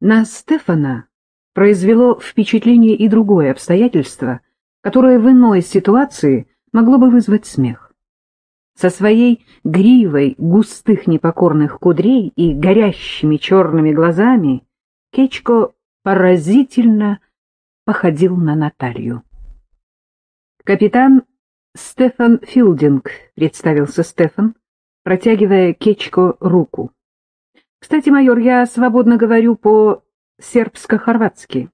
На Стефана произвело впечатление и другое обстоятельство, которое в иной ситуации могло бы вызвать смех. Со своей гривой густых непокорных кудрей и горящими черными глазами Кечко поразительно походил на Наталью. «Капитан Стефан Филдинг», — представился Стефан, протягивая Кечко руку. Кстати, майор, я свободно говорю по-сербско-хорватски.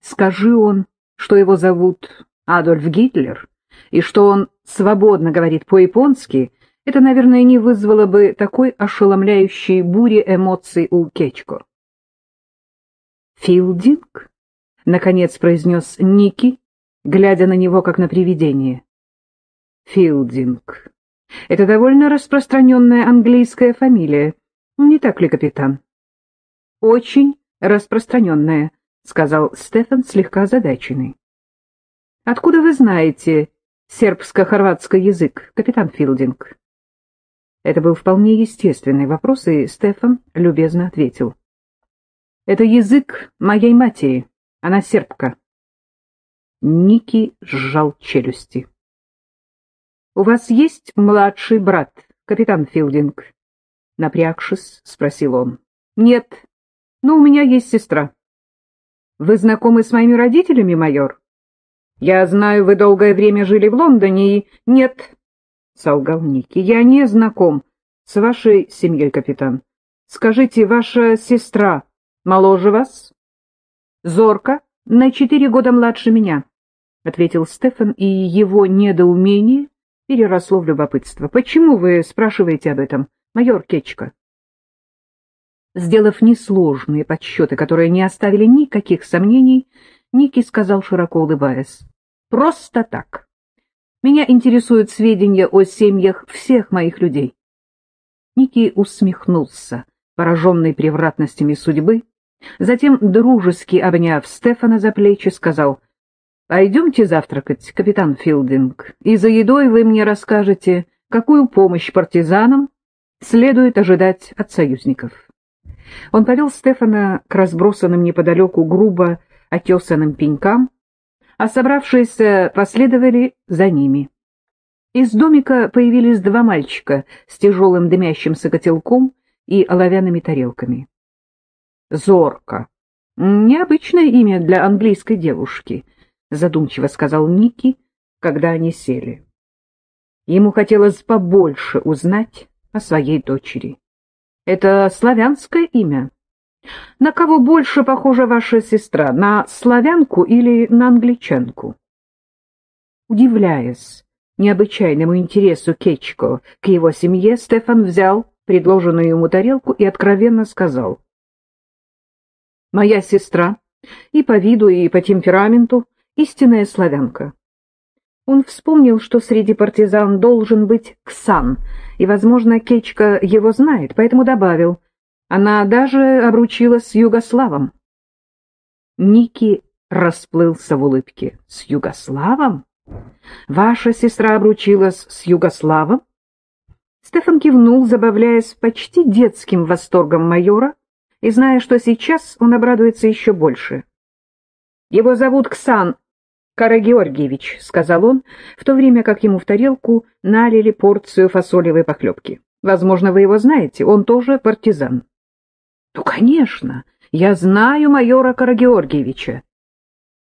Скажи он, что его зовут Адольф Гитлер, и что он свободно говорит по-японски, это, наверное, не вызвало бы такой ошеломляющей бури эмоций у Кечко. «Филдинг?» — наконец произнес Ники, глядя на него как на привидение. «Филдинг. Это довольно распространенная английская фамилия, не так ли, капитан? — Очень распространенная, — сказал Стефан, слегка озадаченный. — Откуда вы знаете сербско-хорватский язык, капитан Филдинг? Это был вполне естественный вопрос, и Стефан любезно ответил. — Это язык моей матери, она сербка. Ники сжал челюсти. — У вас есть младший брат, капитан Филдинг? Напрягшись, спросил он. — Нет, но у меня есть сестра. — Вы знакомы с моими родителями, майор? — Я знаю, вы долгое время жили в Лондоне и... — Нет, — солгал Ники, — я не знаком с вашей семьей, капитан. Скажите, ваша сестра моложе вас? — Зорка, на четыре года младше меня, — ответил Стефан, и его недоумение переросло в любопытство. — Почему вы спрашиваете об этом? — майор Кечка. Сделав несложные подсчеты, которые не оставили никаких сомнений, Ники сказал, широко улыбаясь. «Просто так. Меня интересуют сведения о семьях всех моих людей». Ники усмехнулся, пораженный превратностями судьбы, затем, дружески обняв Стефана за плечи, сказал, «Пойдемте завтракать, капитан Филдинг, и за едой вы мне расскажете, какую помощь партизанам следует ожидать от союзников. Он повел Стефана к разбросанным неподалеку грубо отесанным пенькам, а собравшиеся последовали за ними. Из домика появились два мальчика с тяжелым дымящимся котелком и оловянными тарелками. «Зорка. Необычное имя для английской девушки», — задумчиво сказал Ники, когда они сели. Ему хотелось побольше узнать о своей дочери. Это славянское имя? На кого больше похожа ваша сестра, на славянку или на англичанку? Удивляясь необычайному интересу Кечко к его семье, Стефан взял предложенную ему тарелку и откровенно сказал. «Моя сестра и по виду, и по темпераменту истинная славянка. Он вспомнил, что среди партизан должен быть Ксан, и, возможно, Кечка его знает, поэтому добавил. Она даже обручилась с Югославом. Ники расплылся в улыбке. «С Югославом? Ваша сестра обручилась с Югославом?» Стефан кивнул, забавляясь почти детским восторгом майора и зная, что сейчас он обрадуется еще больше. «Его зовут Ксан Карагеоргиевич, — сказал он, в то время как ему в тарелку налили порцию фасолевой похлебки. — Возможно, вы его знаете, он тоже партизан. — Ну, конечно, я знаю майора Карагеоргиевича.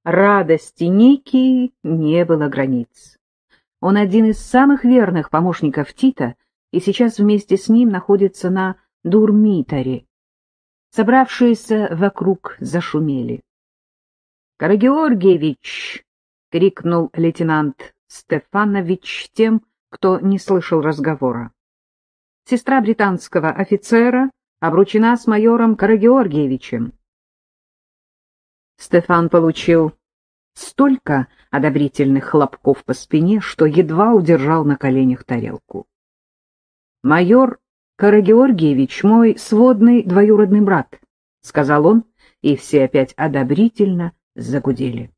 Радости Ники не было границ. Он один из самых верных помощников Тита, и сейчас вместе с ним находится на Дурмитаре. Собравшиеся вокруг зашумели. — Карагеоргиевич! — крикнул лейтенант Стефанович тем, кто не слышал разговора. Сестра британского офицера обручена с майором Карагеоргиевичем. Стефан получил столько одобрительных хлопков по спине, что едва удержал на коленях тарелку. «Майор Карагеоргиевич мой сводный двоюродный брат», — сказал он, и все опять одобрительно загудели.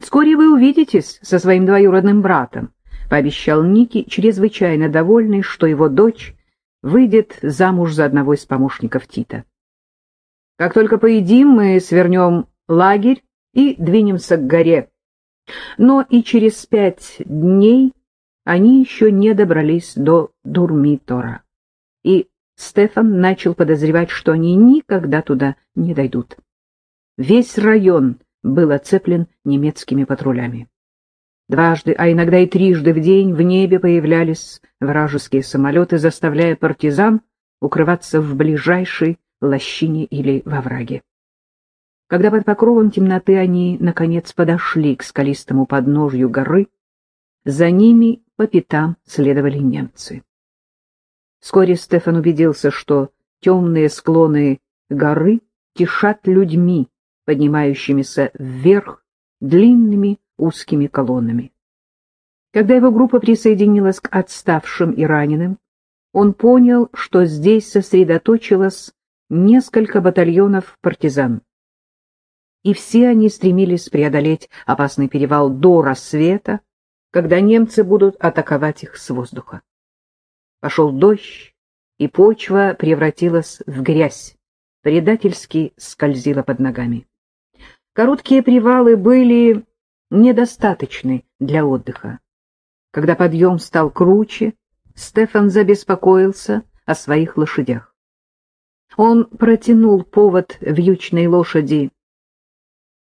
Вскоре вы увидитесь со своим двоюродным братом, — пообещал Ники, чрезвычайно довольный, что его дочь выйдет замуж за одного из помощников Тита. Как только поедим, мы свернем лагерь и двинемся к горе. Но и через пять дней они еще не добрались до Дурмитора, и Стефан начал подозревать, что они никогда туда не дойдут. Весь район был оцеплен немецкими патрулями. Дважды, а иногда и трижды в день в небе появлялись вражеские самолеты, заставляя партизан укрываться в ближайшей лощине или во враге. Когда под покровом темноты они, наконец, подошли к скалистому подножью горы, за ними по пятам следовали немцы. Вскоре Стефан убедился, что темные склоны горы кишат людьми, поднимающимися вверх длинными узкими колоннами. Когда его группа присоединилась к отставшим и раненым, он понял, что здесь сосредоточилось несколько батальонов партизан. И все они стремились преодолеть опасный перевал до рассвета, когда немцы будут атаковать их с воздуха. Пошел дождь, и почва превратилась в грязь, предательски скользила под ногами. Короткие привалы были недостаточны для отдыха. Когда подъем стал круче, Стефан забеспокоился о своих лошадях. Он протянул повод вьючной лошади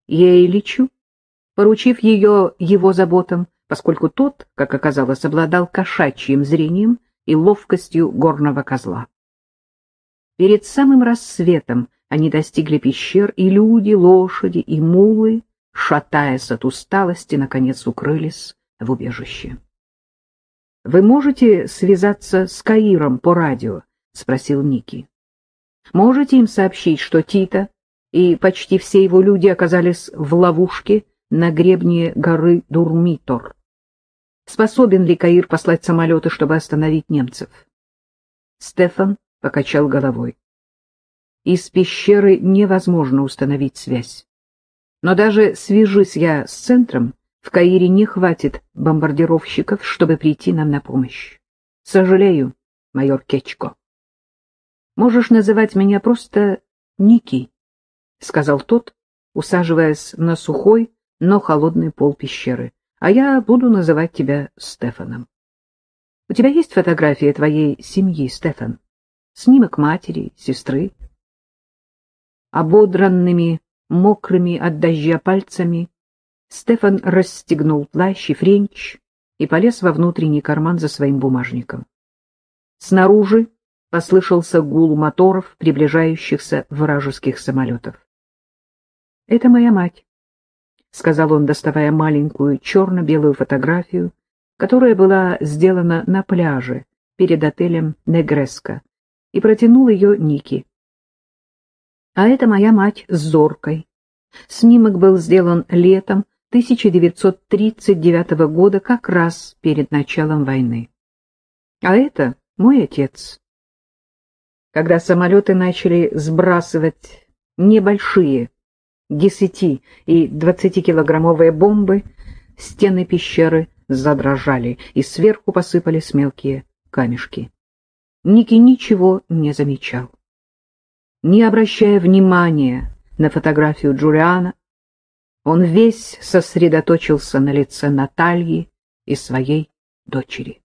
Ейличу, поручив ее его заботам, поскольку тот, как оказалось, обладал кошачьим зрением и ловкостью горного козла. Перед самым рассветом они достигли пещер, и люди, лошади и мулы, шатаясь от усталости, наконец укрылись в убежище. — Вы можете связаться с Каиром по радио? — спросил Ники. — Можете им сообщить, что Тита и почти все его люди оказались в ловушке на гребне горы Дурмитор? Способен ли Каир послать самолеты, чтобы остановить немцев? Стефан покачал головой. Из пещеры невозможно установить связь. Но даже свяжись я с центром, в Каире не хватит бомбардировщиков, чтобы прийти нам на помощь. Сожалею, майор Кечко. Можешь называть меня просто Ники, — сказал тот, усаживаясь на сухой, но холодный пол пещеры а я буду называть тебя Стефаном. У тебя есть фотография твоей семьи, Стефан? Снимок матери, сестры? Ободранными, мокрыми от дождя пальцами Стефан расстегнул плащ и френч и полез во внутренний карман за своим бумажником. Снаружи послышался гул моторов приближающихся вражеских самолетов. — Это моя мать, — сказал он, доставая маленькую черно-белую фотографию, которая была сделана на пляже перед отелем Негреско, и протянул ее Нике. А это моя мать с Зоркой. Снимок был сделан летом 1939 года, как раз перед началом войны. А это мой отец. Когда самолеты начали сбрасывать небольшие 10 и 20-килограммовые бомбы, стены пещеры задрожали, и сверху посыпались мелкие камешки. Ники ничего не замечал. Не обращая внимания на фотографию Джулиана, он весь сосредоточился на лице Натальи и своей дочери.